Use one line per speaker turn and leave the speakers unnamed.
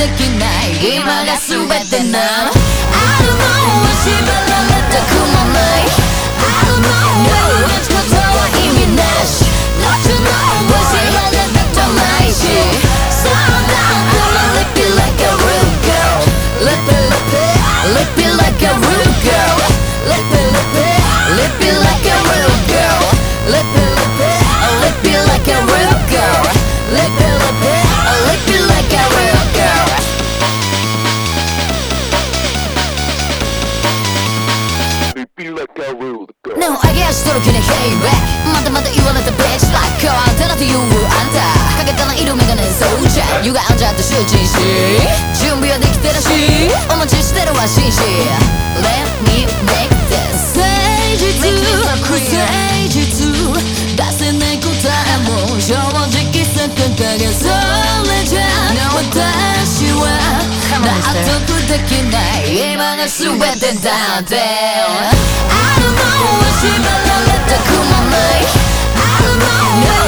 できない今が全てな I don't know 縛られたくもない I don't know 打つことは意味なし Not to know 縛られたくないし So now come on live it like a real girl Live it live it live it like a real girl Live it live it live it like a real girl I guess 届けね Hey back またまた言われた bitch like 変わったなって言う？あんた。かけたな色眼鏡そうじゃ歪んじゃって集中し。準備はできてるし。お待ちしてるわ紳士 Let me make this 誠実。不誠実。出せない答えも正直さかがそれじゃ。私は納得できない。今が全てだって縛られたくもない I don't know